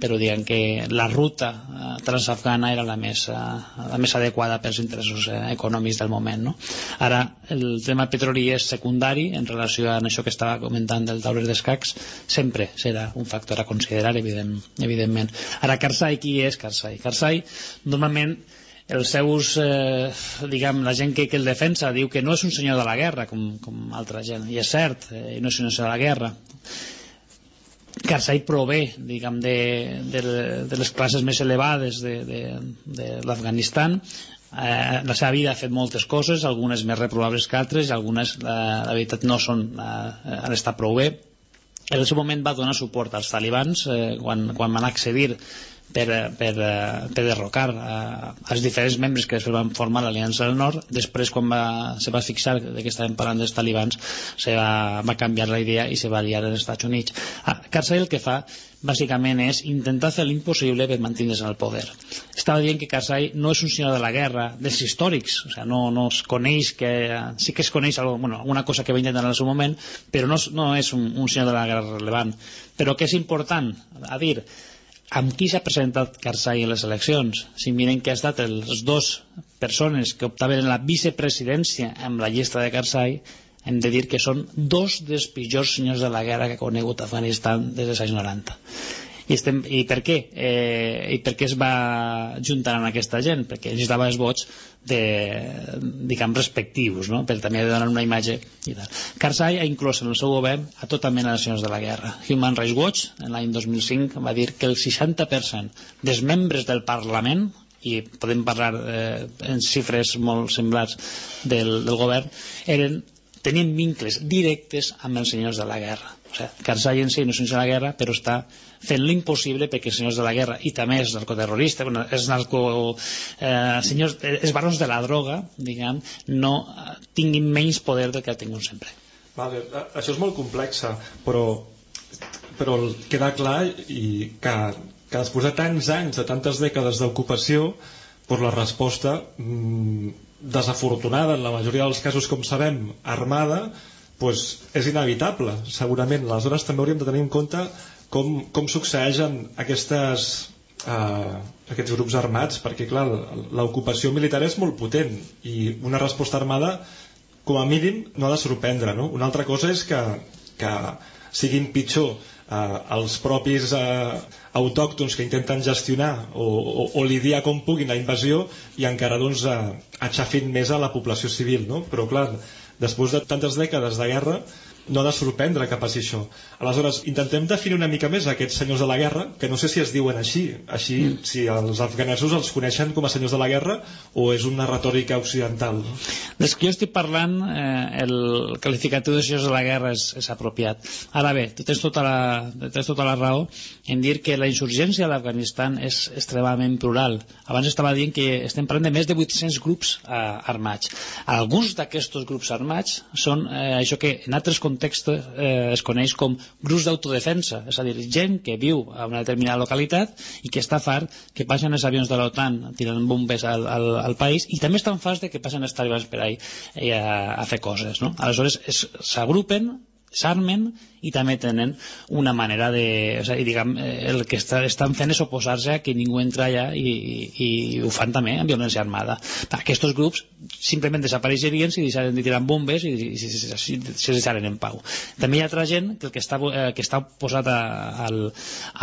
però diguem que la ruta eh, transafgana era la més, eh, la més adequada pels interessos eh, econòmics del moment. No? Ara, el tema petroli és secundari en relació a això que estava comentant del tauler d'escacs, sempre serà un factor a considerar, evident, evidentment. Ara, Karzai, qui és Karzai? Karzai, normalment, els seus, eh, diguem, la gent que, que el defensa diu que no és un senyor de la guerra com, com altra gent, i és cert, eh, no és un senyor de la guerra Karzai prové diguem, de, de, de les classes més elevades de, de, de l'Afganistan. Eh, la seva vida ha fet moltes coses algunes més reprobables que altres algunes la, la veritat no són eh, han estat prou bé. En el seu moment va donar suport als talibans eh, quan, quan van accedir per, per, per derrocar eh, els diferents membres que després van formar l'Aliança del Nord després quan va, se va fixar que estàvem parlant dels talibans se va, va canviar la idea i se va aliar als Estats Units ah, Karzai el que fa bàsicament és intentar fer l'impossible per mantenir-se en el poder. Estava dient que Karzai no és un senyor de la guerra dels històrics, o sigui, no, no es coneix que... Sí que es coneix algo, bueno, alguna cosa que va intentar en el seu moment, però no, no és un, un senyor de la guerra relevant. Però que és important a dir, amb qui s'ha presentat Karzai en les eleccions? Si miren que ha estat els dos persones que optaven en la vicepresidència amb la llista de Karzai, hem de dir que són dos dels pitjors senyors de la guerra que ha conegut Afganistan des dels anys 90 i, estem, i per què? Eh, i per què es va juntar amb aquesta gent? perquè necessitava els vots de, diguem, respectius no? per també donar una imatge i tal. Karzai ha inclòs en el seu govern a tota mena de senyors de la guerra Human Rights Watch en l'any 2005 va dir que el 60% dels membres del Parlament i podem parlar eh, en xifres molt semblats del, del govern eren tenien vincles directes amb els senyors de la guerra o sigui, Karzai en si no és de la guerra però està fent l'impossible perquè els senyors de la guerra i també els narcoterroristes bueno, els narco eh, senyors, els barons de la droga diguem, no tinguin menys poder del que ha tingut sempre. Vale, això és molt complex però però queda clar i que, que després de tants anys de tantes dècades d'ocupació per la resposta mmm, desafortunada en la majoria dels casos com sabem armada pues, és inevitable segurament aleshores també hauríem de tenir en compte com, com succeeixen aquestes, uh, aquests grups armats perquè clar, l'ocupació militar és molt potent i una resposta armada com a mínim no ha de sorprendre no? una altra cosa és que, que siguin pitjor uh, els propis uh, autòctons que intenten gestionar o, o, o lidiar com puguin la invasió i encara doncs uh, aixafin més a la població civil no? però clar, després de tantes dècades de guerra no ha de sorprendre que passi això. Aleshores, intentem definir una mica més aquests senyors de la guerra, que no sé si es diuen així, així mm. si els afganesos els coneixen com a senyors de la guerra o és una retòrica occidental. Des que jo estic parlant, eh, el qualificatiu de senyors de la guerra és, és apropiat. Ara bé, tu tens tota, la, tens tota la raó en dir que la insurgència a l'Afganistan és extremadament plural. Abans estava dient que estem parlant de més de 800 grups eh, armats. Alguns d'aquests grups armats són eh, això que en altres contextos context eh, es coneix com grups d'autodefensa, és a dir, gent que viu a una determinada localitat i que està fart que passen els avions de l'OTAN tirant bombes al, al, al país i també estan farts de que passen els talibans per ahí eh, a, a fer coses. No? Aleshores s'agrupen s'armen i també tenen una manera de... O sigui, diguem, eh, el que està, estan fent és oposar-se a que ningú entra allà i, i, i ho fan també amb violència armada. Aquests grups simplement desapareixerien si deixaren de tirar bombes i, si, si, si, si deixaren en pau. També hi ha altra gent que, el que, està, eh, que està posat a, a,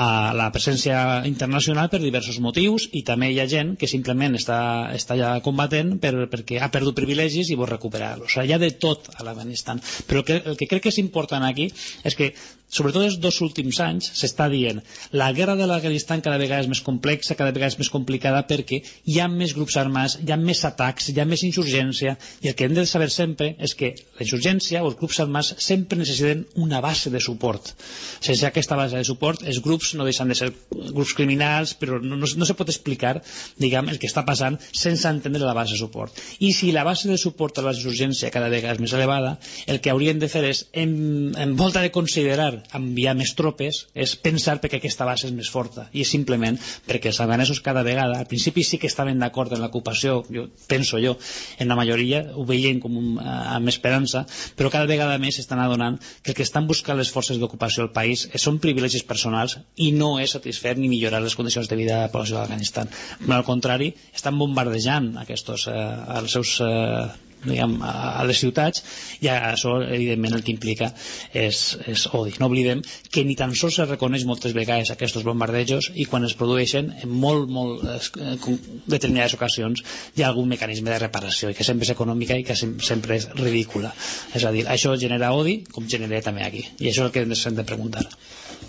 a la presència internacional per diversos motius i també hi ha gent que simplement està, està ja combatent per, perquè ha perdut privilegis i vol recuperar-los. O sigui, hi ha de tot a l'Afganistan. Però el que, el que crec que és important aquí és que sobretot els dos últims anys s'està dient la guerra de l'Afganistan cada vegada és més complexa, cada vegada és més complicada perquè hi ha més grups armats, hi ha més atacs, hi ha més insurgència i el que hem de saber sempre és que la insurgència o els grups armats sempre necessiten una base de suport. Sense aquesta base de suport els grups no deixen de ser grups criminals però no, no, no se pot explicar diguem, el que està passant sense entendre la base de suport. I si la base de suport a la insurgència cada vegada és més elevada, el que haurien de fer és en, en volta de considerar enviar més tropes és pensar perquè aquesta base és més forta. I és simplement perquè els afganesos cada vegada al principi sí que estaven d'acord en l'ocupació jo, penso jo, en la majoria ho veien com un, eh, amb esperança però cada vegada més estan adonant que el que estan buscant les forces d'ocupació al país són privilegis personals i no és satisfer ni millorar les condicions de vida de la població d'Afganistan. Al contrari, estan bombardejant aquests, eh, els seus eh, diguem, a les ciutats i això evidentment el que implica és, és odi. No oblidem que ni tan sols es reconeix moltes vegades aquests bombardejos i quan es produeixen en molt, molt eh, determinades ocasions hi ha algun mecanisme de reparació i que sempre és econòmica i que sempre és ridícula. És a dir, això genera odi com genera també aquí i això és el que ens hem de preguntar.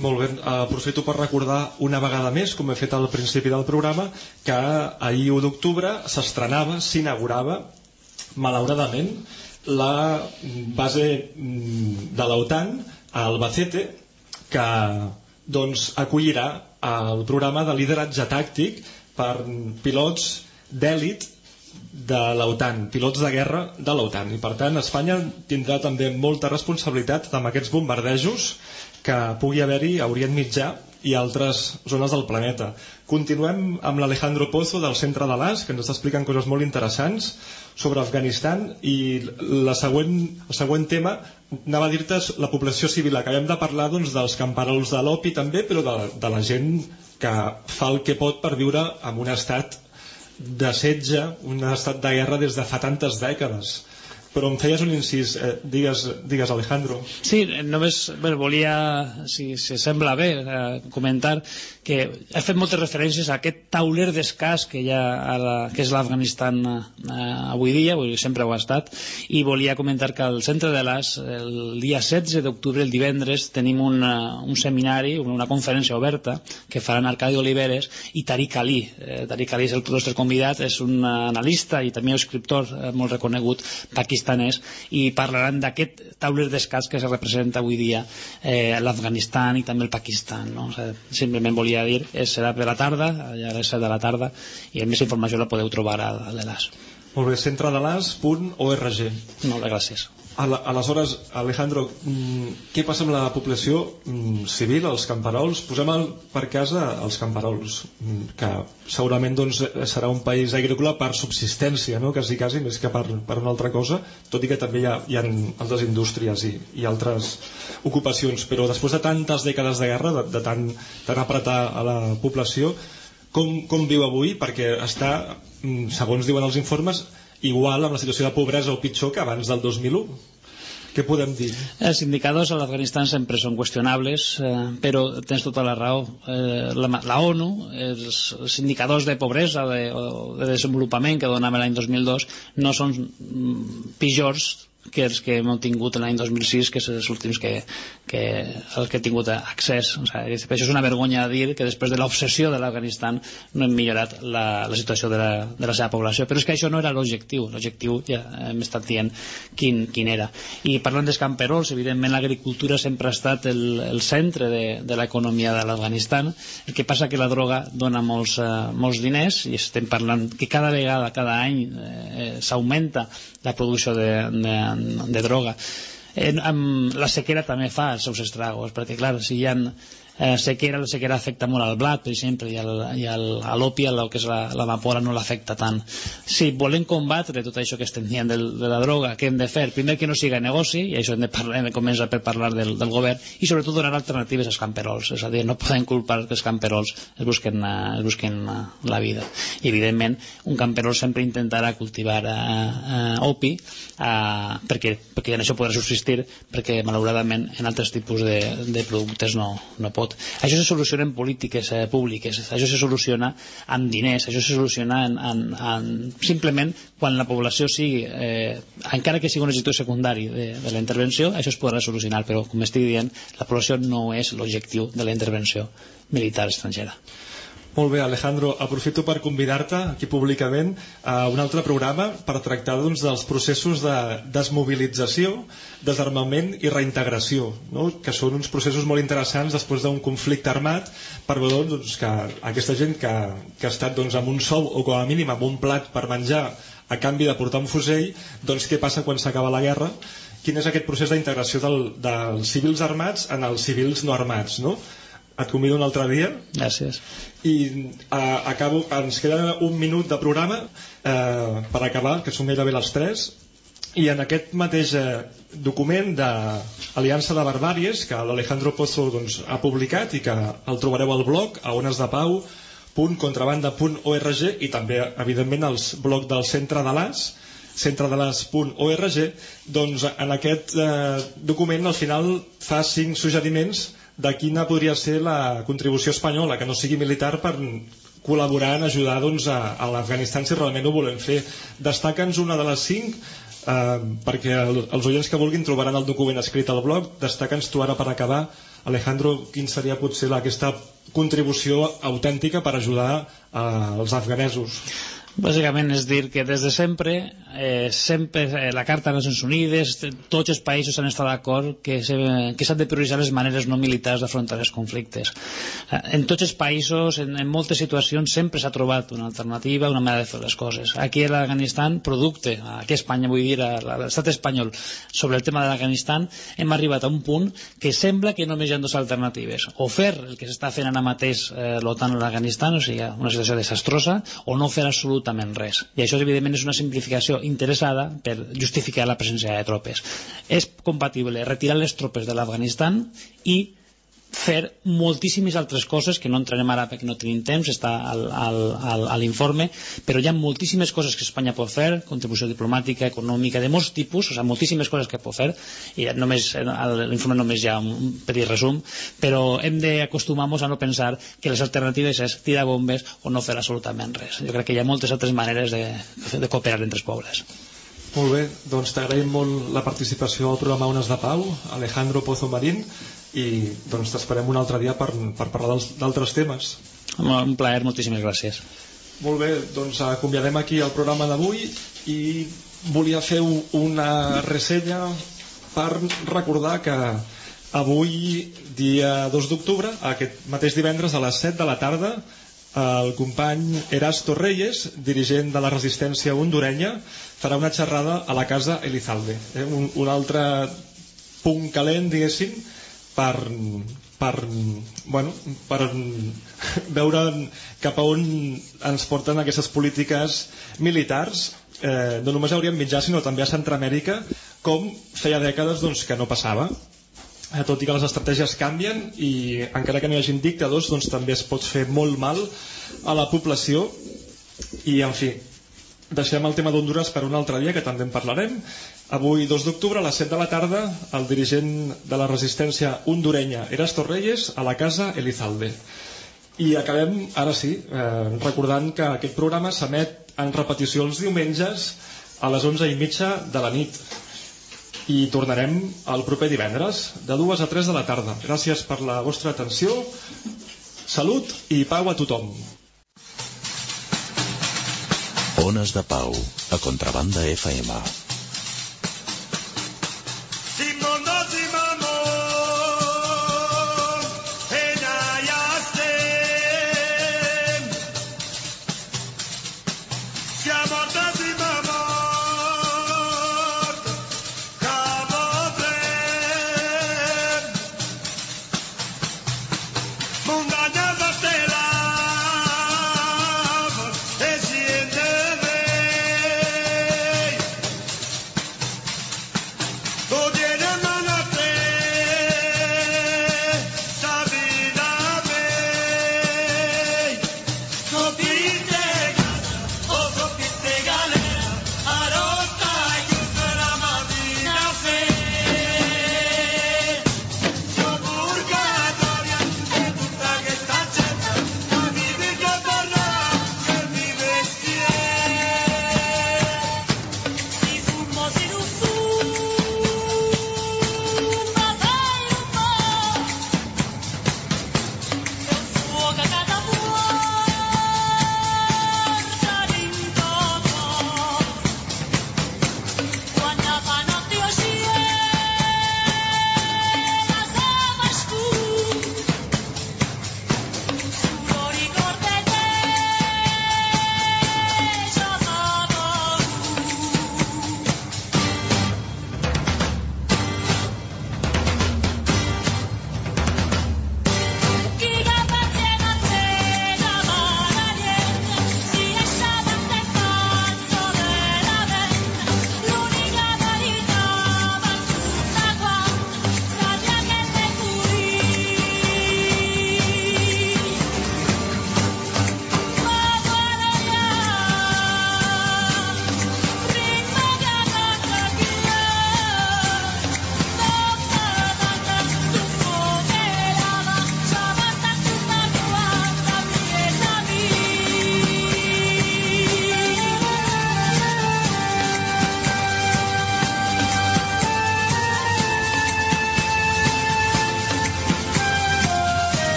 Molt bé, aprofito per recordar una vegada més, com he fet al principi del programa, que ahir 1 d'octubre s'estrenava, s'inaugurava malauradament la base mm, de l'OTAN a Albacete que doncs, acollirà el programa de lideratge tàctic per pilots d'èlit de l'OTAN, pilots de guerra de l'OTAN. I per tant Espanya tindrà també molta responsabilitat amb aquests bombardejos que pugui haver-hi a Orient Mitjà i altres zones del planeta. Continuem amb l'Alejandro Pozo del Centre de l'AS, que ens està explicant coses molt interessants sobre Afganistan i la següent, el següent tema anava a dir-te la població civil. Acabem de parlar doncs, dels camperols de l'OPI també, però de, de la gent que fa el que pot per viure en un estat de setge, un estat de guerra des de fa tantes dècades però em feies un incís, eh, digues, digues Alejandro. Sí, només bueno, volia, si, si sembla bé, eh, comentar que he fet moltes referències a aquest tauler d'escàs que la, que és l'Afganistan eh, avui dia, dir, sempre ho ha estat, i volia comentar que al centre de l'AS, el dia 16 d'octubre, el divendres, tenim una, un seminari, una conferència oberta que faran Arcadi Oliveres i Tariq Ali. Eh, Tariq Ali és el nostre convidat, és un analista i també escriptor eh, molt reconegut pakistanès pakistanès i parlaran d'aquest tauler d'escats que es representa avui dia eh, l'Afganistan i també el Pakistan no? o sigui, simplement volia dir serà per la tarda, a les 7 de la tarda i més informació la podeu trobar a, a l'ELAS molt bé, centredelas.org molt bé, gràcies Aleshores, Alejandro, mm, què passa amb la població mm, civil, els camperols? Posem el, per casa els camperols, mm, que segurament doncs, serà un país agrícola per subsistència, no? quasi, quasi, més que per, per una altra cosa, tot i que també hi ha, hi ha altres indústries i, i altres ocupacions. Però després de tantes dècades de guerra, de, de tant, tant apretar a la població, com, com viu avui? Perquè està, segons diuen els informes, igual amb la situació de pobresa o pitjor que abans del 2001 què podem dir? Els indicadors a l'Afganistan sempre són qüestionables, eh, però tens tota la raó. Eh, la, la ONU, els, els indicadors de pobresa de, de desenvolupament que donava l'any 2002 no són mm, pitjors que els que hem tingut l'any 2006 que són els últims que, que els que he tingut accés. O sigui, això és una vergonya dir que després de l'obsessió de l'Afganistan no hem millorat la, la situació de la, de la seva població. Però és que això no era l'objectiu. L'objectiu ja hem estat dient quin, quin era. I parlant dels camperols evidentment l'agricultura sempre ha estat el, el centre de, de l'economia de l'Afganistan. El que passa que la droga dona molts, uh, molts diners i estem parlant que cada vegada, cada any eh, s'augmenta la producció de, de de droga. Eh, amb la sequera també fa els seus estragos perquè clar, si hi ha eh, sequera, la sequera afecta molt al blat, per exemple, i, i a l'opi, el que és l'amapora, no l'afecta tant. Si volem combatre tot això que estem dient de, de la droga, què hem de fer? Primer que no siga negoci, i això hem de, parlar, hem de començar per parlar del, del govern, i sobretot donar alternatives als camperols, és a dir, no podem culpar que els camperols es busquen, uh, es busquen uh, la vida. I, evidentment, un camperol sempre intentarà cultivar uh, uh, opi uh, perquè, perquè en això podrà subsistir, perquè, malauradament, en altres tipus de, de productes no, no pot tot. Això se soluciona en polítiques eh, públiques, això se soluciona amb diners, això se soluciona en, en, en, simplement quan la població sigui, eh, encara que sigui un objectiu secundari de, de la intervenció, això es podrà solucionar, però com estic dient, la població no és l'objectiu de la intervenció militar estrangera. Molt bé, Alejandro, aprofito per convidar-te aquí públicament a un altre programa per tractar doncs, dels processos de desmobilització, desarmament i reintegració, no? que són uns processos molt interessants després d'un conflicte armat per veure doncs, que aquesta gent que, que ha estat doncs, amb un sou o com a mínim amb un plat per menjar a canvi de portar un fusell, doncs què passa quan s'acaba la guerra quin és aquest procés d'integració del, dels civils armats en els civils no armats no? Et convido un altre dia. Gràcies. I uh, acabo, ens queda un minut de programa uh, per acabar, que són gairebé les 3 i en aquest mateix uh, document d'Aliança de Barbàries que l'Alejandro Pozo doncs, ha publicat i que el trobareu al blog a onesdepau.contrabanda.org i també evidentment als blog del Centre de l'AS centredelas.org doncs en aquest eh, document al final fa cinc suggeriments de quina podria ser la contribució espanyola, que no sigui militar, per col·laborar en ajudar doncs, a, a l'Afganistan si realment ho volem fer. Destaca'ns una de les cinc, eh, perquè el, els oients que vulguin trobaran el document escrit al blog. Destaca'ns tu ara per acabar, Alejandro, quin seria potser la, aquesta contribució autèntica per ajudar eh, els afganesos? Bàsicament és dir que des de sempre, eh, sempre eh, la Carta de Nacions Unides, tots els països han estat d'acord que s'han de prioritzar les maneres no militars d'afrontar els conflictes. Eh, en tots els països, en, en moltes situacions, sempre s'ha trobat una alternativa, una manera de fer les coses. Aquí a l'Afganistan, producte, aquí a Espanya, vull dir, a l'estat espanyol, sobre el tema de l'Afganistan, hem arribat a un punt que sembla que només hi ha dues alternatives. O fer el que s'està fent ara mateix eh, l'OTAN a l'Afganistan, o sigui, una situació desastrosa, o no fer absolutament absolutament res. I això, evidentment, és una simplificació interessada per justificar la presència de tropes. És compatible retirar les tropes de l'Afganistan i fer moltíssimes altres coses que no entrarem ara perquè no tenim temps, està al, al, al, a l'informe, però hi ha moltíssimes coses que Espanya pot fer, contribució diplomàtica, econòmica, de molts tipus, o sigui, moltíssimes coses que pot fer, i només l'informe només hi ha un petit resum, però hem d'acostumar-nos a no pensar que les alternatives és tirar bombes o no fer absolutament res. Jo crec que hi ha moltes altres maneres de, de cooperar entre els pobles. Molt bé, doncs t'agraïm molt la participació al programa Ones de Pau, Alejandro Pozo Marín, i doncs t'esperem un altre dia per, per parlar d'altres temes. Un plaer, moltíssimes gràcies. Molt bé, doncs acomiadem aquí el programa d'avui i volia fer una ressenya per recordar que avui, dia 2 d'octubre, aquest mateix divendres a les 7 de la tarda, el company Erasto Reyes, dirigent de la resistència hondurenya, farà una xerrada a la casa Elizalde. Eh? Un, un altre punt calent, diguéssim, per, per, bueno, per veure cap a on ens porten aquestes polítiques militars. Eh, no només a Orient Mitjà sinó també a Centroamèrica com feia dècades doncs, que no passava. Eh, tot i que les estratègies canvien i encara que no hi hagin dictadors doncs també es pot fer molt mal a la població. I en fi deixem el tema d'Honduras per un altre dia que també en parlarem Avui, 2 d'octubre, a les 7 de la tarda, el dirigent de la resistència hondurenya, Erasto Reyes, a la casa Elizalde. I acabem, ara sí, eh, recordant que aquest programa s'emet en repetició els diumenges a les 11 i mitja de la nit. I tornarem el proper divendres, de 2 a 3 de la tarda. Gràcies per la vostra atenció, salut i pau a tothom. Ones de Pau, a Contrabanda FM.